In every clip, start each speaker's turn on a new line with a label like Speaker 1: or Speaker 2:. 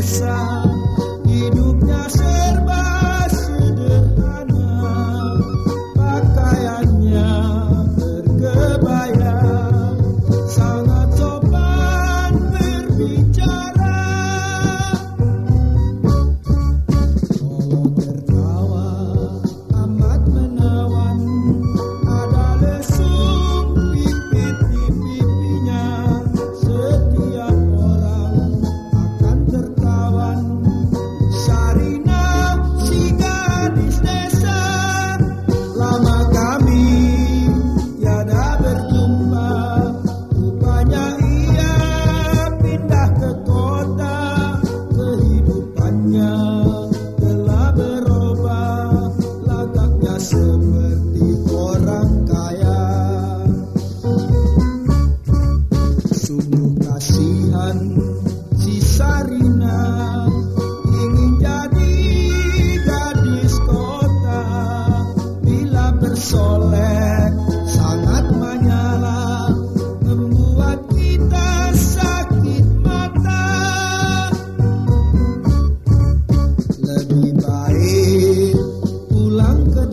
Speaker 1: começar. seperti orang kaya. Sungguh kasihan si Sarin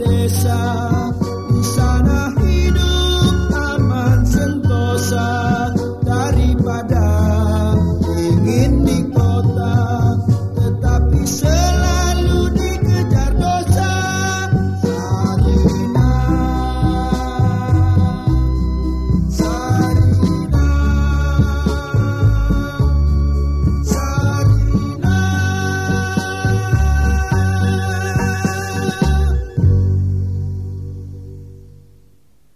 Speaker 1: tristeza.